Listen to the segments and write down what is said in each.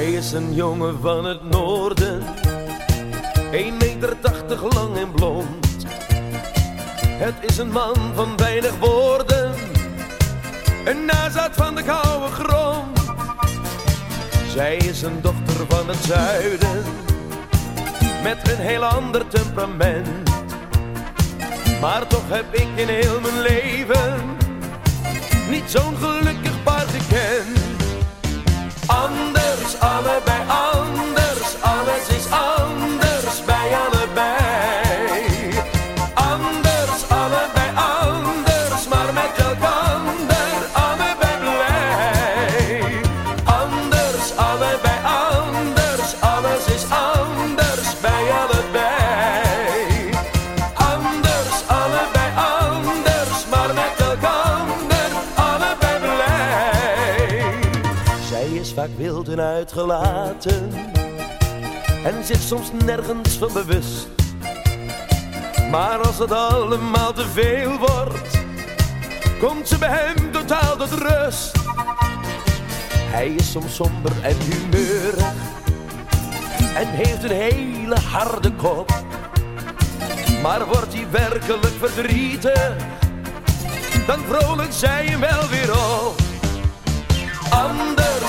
Hij is een jongen van het noorden, 1 meter tachtig lang en blond. Het is een man van weinig woorden, een nazaat van de koude grond. Zij is een dochter van het zuiden, met een heel ander temperament. Maar toch heb ik in heel mijn leven niet zo'n gelukkig vaak wild en uitgelaten en zich soms nergens van bewust. Maar als het allemaal te veel wordt, komt ze bij hem totaal tot rust. Hij is soms somber en humeurig en heeft een hele harde kop. Maar wordt hij werkelijk verdrietig, dan vrolijk zij hem wel weer op.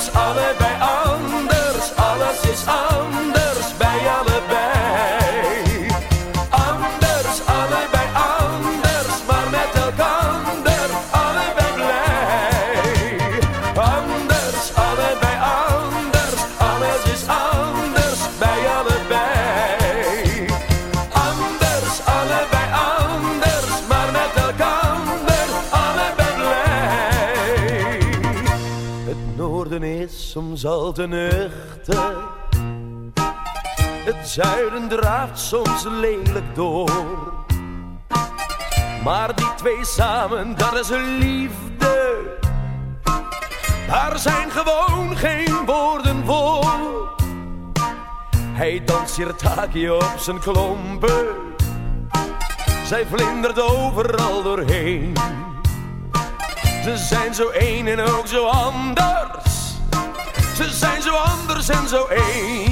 Anders, allebei anders, soms al te nuchter. Het zuiden draaft soms lelijk door. Maar die twee samen, dat is een liefde. Daar zijn gewoon geen woorden voor. Hij danst sirtaki op zijn klompen. Zij vlindert overal doorheen. Ze zijn zo één en ook zo anders. Senzo 1.